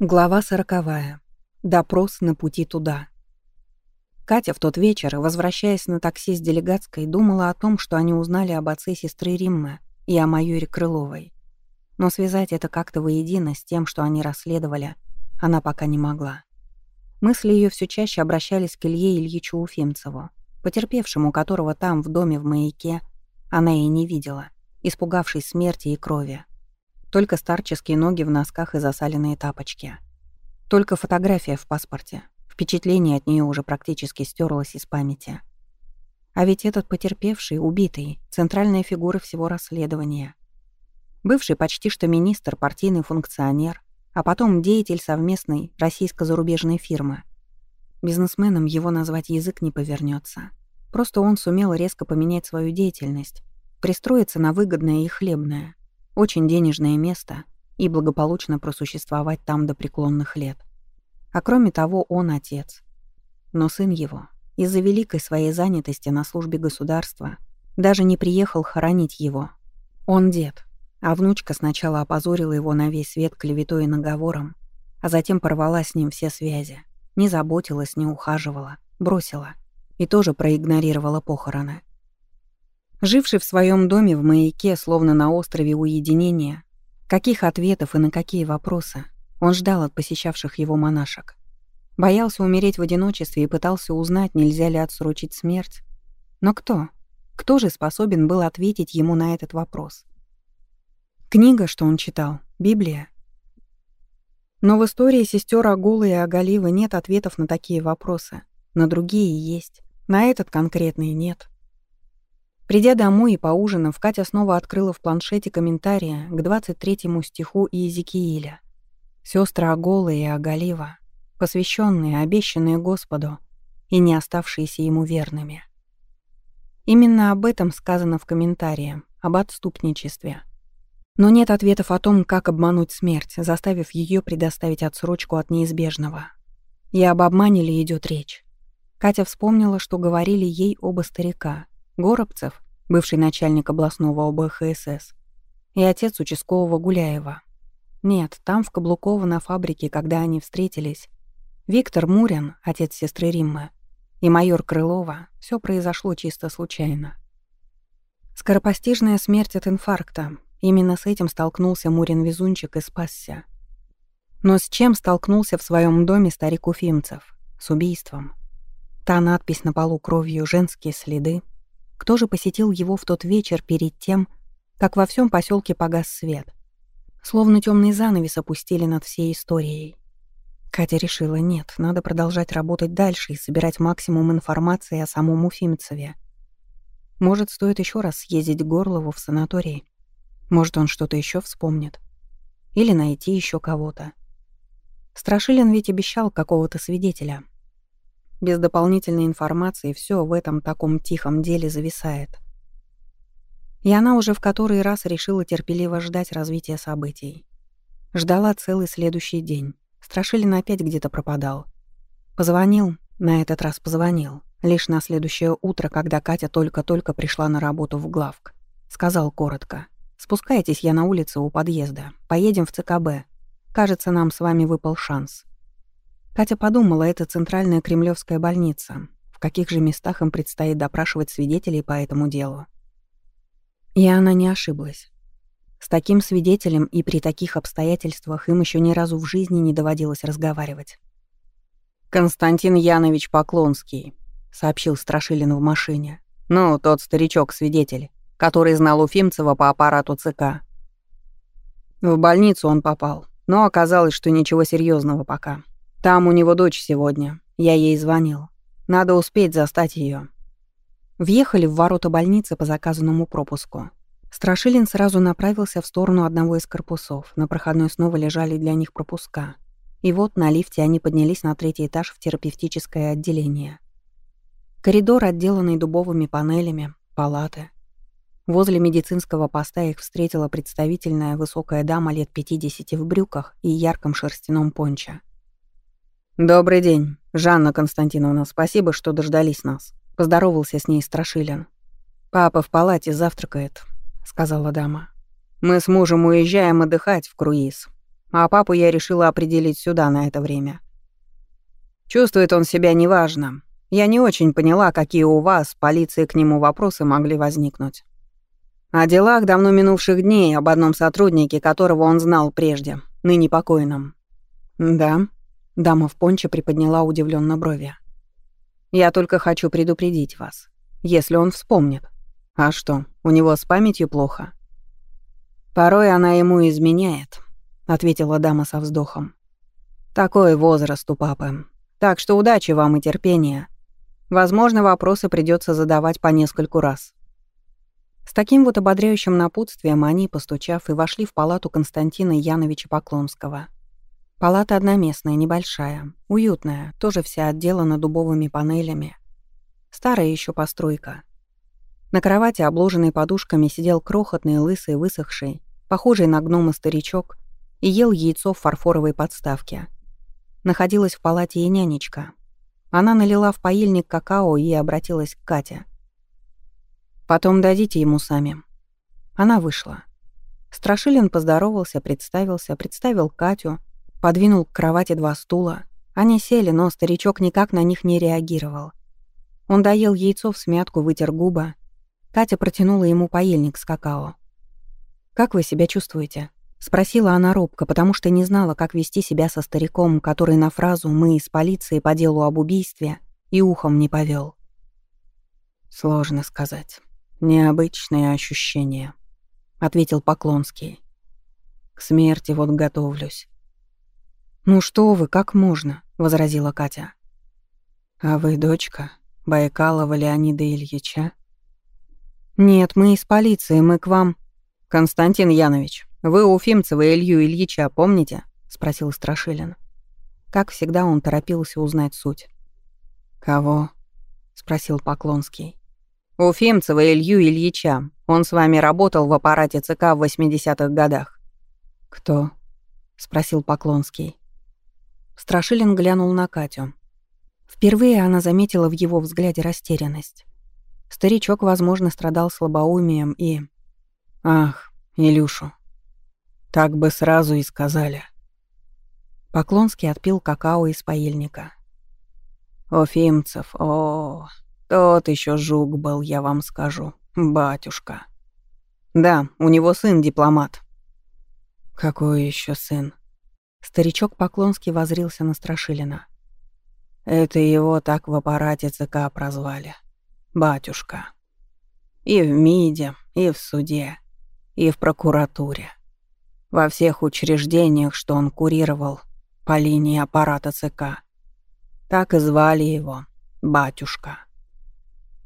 Глава сороковая. Допрос на пути туда. Катя в тот вечер, возвращаясь на такси с делегатской, думала о том, что они узнали об отце сестры Риммы и о майоре Крыловой. Но связать это как-то воедино с тем, что они расследовали, она пока не могла. Мысли ее все чаще обращались к Илье Ильичу Уфимцеву, потерпевшему которого там, в доме в маяке, она и не видела, испугавшись смерти и крови. Только старческие ноги в носках и засаленные тапочки. Только фотография в паспорте. Впечатление от нее уже практически стерлось из памяти. А ведь этот потерпевший, убитый, центральная фигура всего расследования. Бывший почти что министр, партийный функционер, а потом деятель совместной российско-зарубежной фирмы. Бизнесменом его назвать язык не повернется. Просто он сумел резко поменять свою деятельность, пристроиться на выгодное и хлебное — очень денежное место и благополучно просуществовать там до преклонных лет. А кроме того, он отец. Но сын его, из-за великой своей занятости на службе государства, даже не приехал хоронить его. Он дед, а внучка сначала опозорила его на весь свет клеветой и наговором, а затем порвала с ним все связи, не заботилась, не ухаживала, бросила и тоже проигнорировала похороны. Живший в своем доме в маяке, словно на острове уединения, каких ответов и на какие вопросы он ждал от посещавших его монашек. Боялся умереть в одиночестве и пытался узнать, нельзя ли отсрочить смерть. Но кто? Кто же способен был ответить ему на этот вопрос? Книга, что он читал, Библия. Но в истории сестер Агулы и Агаливы нет ответов на такие вопросы. На другие есть. На этот конкретный нет. Придя домой и поужинав, Катя снова открыла в планшете комментарии к 23-му стиху Иезекииля. Сестры Агола и Агалива, посвященные, обещанные Господу и не оставшиеся ему верными. Именно об этом сказано в комментарии, об отступничестве. Но нет ответов о том, как обмануть смерть, заставив ее предоставить отсрочку от неизбежного. И об обмане ли идет речь. Катя вспомнила, что говорили ей оба старика — Горобцев, бывший начальник областного ОБХСС, и отец участкового Гуляева. Нет, там в Каблуково на фабрике, когда они встретились, Виктор Мурин, отец сестры Риммы, и майор Крылова, все произошло чисто случайно. Скоропостижная смерть от инфаркта. Именно с этим столкнулся Мурин-везунчик и спасся. Но с чем столкнулся в своем доме старик Уфимцев? С убийством. Та надпись на полу кровью, женские следы — кто же посетил его в тот вечер перед тем, как во всем поселке погас свет? Словно темный занавес опустили над всей историей. Катя решила, нет, надо продолжать работать дальше и собирать максимум информации о самом Уфимцеве. Может, стоит еще раз съездить к Горлову в санаторий? Может, он что-то еще вспомнит? Или найти еще кого-то? Страшилин ведь обещал какого-то свидетеля — без дополнительной информации все в этом таком тихом деле зависает. И она уже в который раз решила терпеливо ждать развития событий. Ждала целый следующий день. Страшилин опять где-то пропадал. Позвонил, на этот раз позвонил. Лишь на следующее утро, когда Катя только-только пришла на работу в главк. Сказал коротко. «Спускайтесь, я на улице у подъезда. Поедем в ЦКБ. Кажется, нам с вами выпал шанс. Катя подумала, это центральная кремлевская больница. В каких же местах им предстоит допрашивать свидетелей по этому делу? И она не ошиблась. С таким свидетелем и при таких обстоятельствах им еще ни разу в жизни не доводилось разговаривать. «Константин Янович Поклонский», — сообщил Страшилин в машине. «Ну, тот старичок-свидетель, который знал Уфимцева по аппарату ЦК. В больницу он попал, но оказалось, что ничего серьезного пока. Там у него дочь сегодня. Я ей звонил. Надо успеть застать ее. Въехали в ворота больницы по заказанному пропуску. Страшилин сразу направился в сторону одного из корпусов. На проходной снова лежали для них пропуска. И вот на лифте они поднялись на третий этаж в терапевтическое отделение. Коридор, отделанный дубовыми панелями, палаты. Возле медицинского поста их встретила представительная высокая дама лет 50 в брюках и ярком шерстяном пончо. «Добрый день, Жанна Константиновна, спасибо, что дождались нас», — поздоровался с ней Страшилин. «Папа в палате завтракает», — сказала дама. «Мы с мужем уезжаем отдыхать в круиз. а папу я решила определить сюда на это время. Чувствует он себя неважно. Я не очень поняла, какие у вас, полиции, к нему вопросы могли возникнуть. О делах давно минувших дней, об одном сотруднике, которого он знал прежде, ныне покойном. «Да», — дама в понче приподняла удивленно брови. «Я только хочу предупредить вас, если он вспомнит. А что, у него с памятью плохо?» «Порой она ему изменяет», — ответила дама со вздохом. «Такой возраст у папы. Так что удачи вам и терпения. Возможно, вопросы придется задавать по нескольку раз». С таким вот ободряющим напутствием они, постучав, и вошли в палату Константина Яновича Поклонского. Палата одноместная, небольшая, уютная, тоже вся отделана дубовыми панелями. Старая еще постройка. На кровати, обложенной подушками, сидел крохотный, лысый, высохший, похожий на гнома старичок, и ел яйцо в фарфоровой подставке. Находилась в палате и нянечка. Она налила в поильник какао и обратилась к Кате. Потом дадите ему сами». Она вышла. Страшилин поздоровался, представился, представил Катю, подвинул к кровати два стула. Они сели, но старичок никак на них не реагировал. Он доел яйцо в смятку, вытер губы. Катя протянула ему поильник с какао. «Как вы себя чувствуете?» — спросила она робко, потому что не знала, как вести себя со стариком, который на фразу «мы из полиции по делу об убийстве» и ухом не повел. «Сложно сказать. «Необычные ощущения», — ответил Поклонский. «К смерти вот готовлюсь». «Ну что вы, как можно?» — возразила Катя. «А вы дочка Байкалова Леонида Ильича?» «Нет, мы из полиции, мы к вам...» «Константин Янович, вы Уфимцева Илью Ильича помните?» — спросил Страшилин. Как всегда, он торопился узнать суть. «Кого?» — спросил Поклонский. Уфимцева Илью Ильича. Он с вами работал в аппарате ЦК в 80-х годах». «Кто?» — спросил Поклонский. Страшилин глянул на Катю. Впервые она заметила в его взгляде растерянность. Старичок, возможно, страдал слабоумием и... «Ах, Илюшу, так бы сразу и сказали». Поклонский отпил какао из паильника. «Уфимцев, о, -о, -о тот еще жук был, я вам скажу, батюшка. Да, у него сын дипломат. Какой еще сын? Старичок Поклонский возрился на Страшилина. Это его так в аппарате ЦК прозвали. Батюшка. И в МИДе, и в суде, и в прокуратуре. Во всех учреждениях, что он курировал по линии аппарата ЦК. Так и звали его «Батюшка».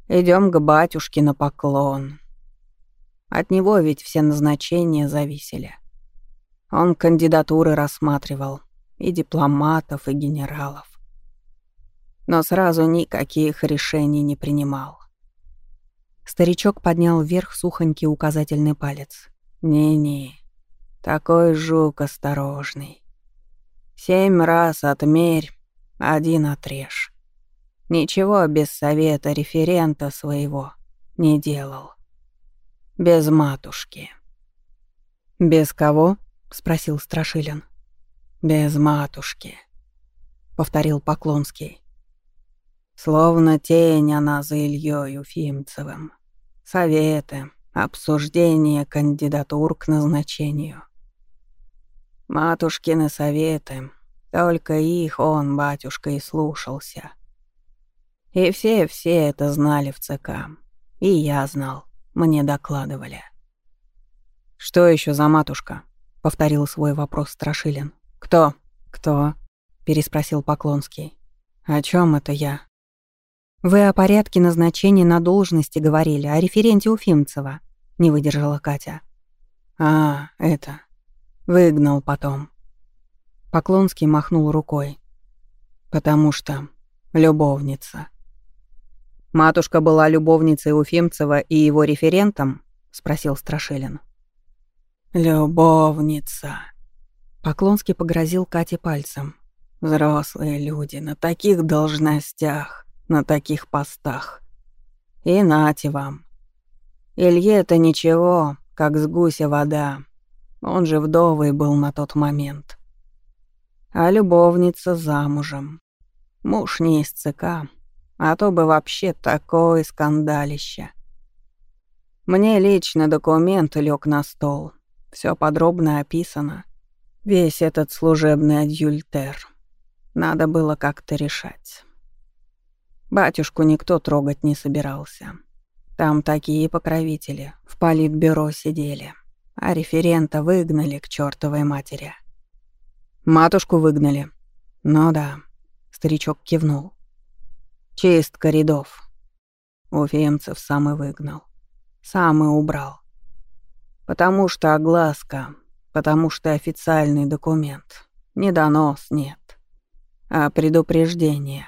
Идем к батюшке на поклон. От него ведь все назначения зависели. Он кандидатуры рассматривал, и дипломатов, и генералов. Но сразу никаких решений не принимал. Старичок поднял вверх сухонький указательный палец. «Не-не, такой жук осторожный. Семь раз отмерь, один отрежь. Ничего без совета референта своего не делал. Без матушки. «Без кого?» — спросил Страшилин. «Без матушки», — повторил Поклонский. Словно тень она за Ильей Уфимцевым. Советы, обсуждение кандидатур к назначению. Матушкины советы, только их он, батюшка, и слушался. И все-все это знали в ЦК. И я знал. Мне докладывали. «Что еще за матушка?» — повторил свой вопрос Страшилин. «Кто?» «Кто?» — переспросил Поклонский. «О чем это я?» «Вы о порядке назначения на должности говорили, о референте Уфимцева», — не выдержала Катя. «А, это... Выгнал потом». Поклонский махнул рукой. «Потому что любовница». «Матушка была любовницей Уфимцева и его референтом?» — спросил Страшилин. «Любовница», — Поклонский погрозил Кате пальцем. «Взрослые люди на таких должностях, на таких постах. И нате вам. Илье это ничего, как с гуся вода. Он же вдовый был на тот момент. А любовница замужем. Муж не из ЦК, а то бы вообще такое скандалище. Мне лично документ лег на стол. Все подробно описано. Весь этот служебный адюльтер. Надо было как-то решать. Батюшку никто трогать не собирался. Там такие покровители в политбюро сидели, а референта выгнали к чертовой матери. Матушку выгнали. Ну да, старичок кивнул. Чистка рядов. Уфимцев сам и выгнал. Сам и убрал. Потому что огласка, потому что официальный документ. Не донос, нет. А предупреждение.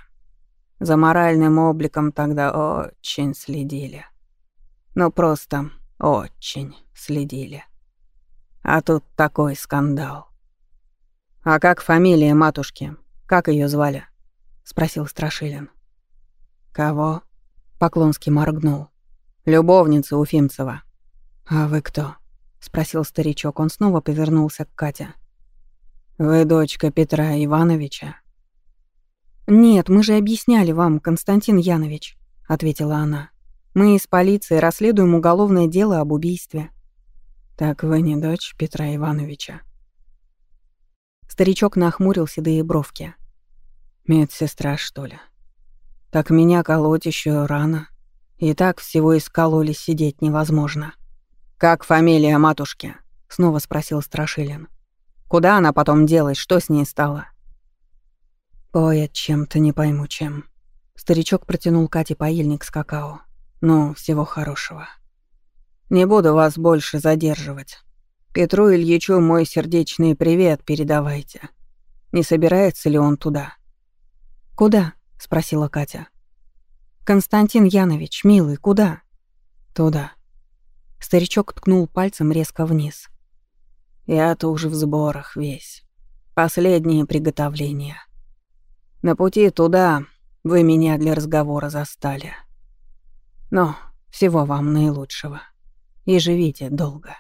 За моральным обликом тогда очень следили. Ну просто очень следили. А тут такой скандал. «А как фамилия матушки? Как ее звали?» — спросил Страшилин. «Кого?» — Поклонский моргнул. «Любовница Уфимцева». «А вы кто?» — спросил старичок. Он снова повернулся к Кате. «Вы дочка Петра Ивановича?» «Нет, мы же объясняли вам, Константин Янович», — ответила она. «Мы из полиции расследуем уголовное дело об убийстве». «Так вы не дочь Петра Ивановича?» Старичок нахмурил седые бровки. «Медсестра, что ли? Так меня колоть еще рано. И так всего искололи сидеть невозможно». «Как фамилия матушки?» — снова спросил Страшилин. «Куда она потом делась? Что с ней стало?» «Поет чем-то, не пойму чем». Старичок протянул Кате паильник с какао. «Ну, всего хорошего. Не буду вас больше задерживать. Петру Ильичу мой сердечный привет передавайте. Не собирается ли он туда?» «Куда?» — спросила Катя. «Константин Янович, милый, куда?» «Туда». Старичок ткнул пальцем резко вниз. «Я-то уже в сборах весь. Последние приготовления. На пути туда вы меня для разговора застали. Но всего вам наилучшего. И живите долго».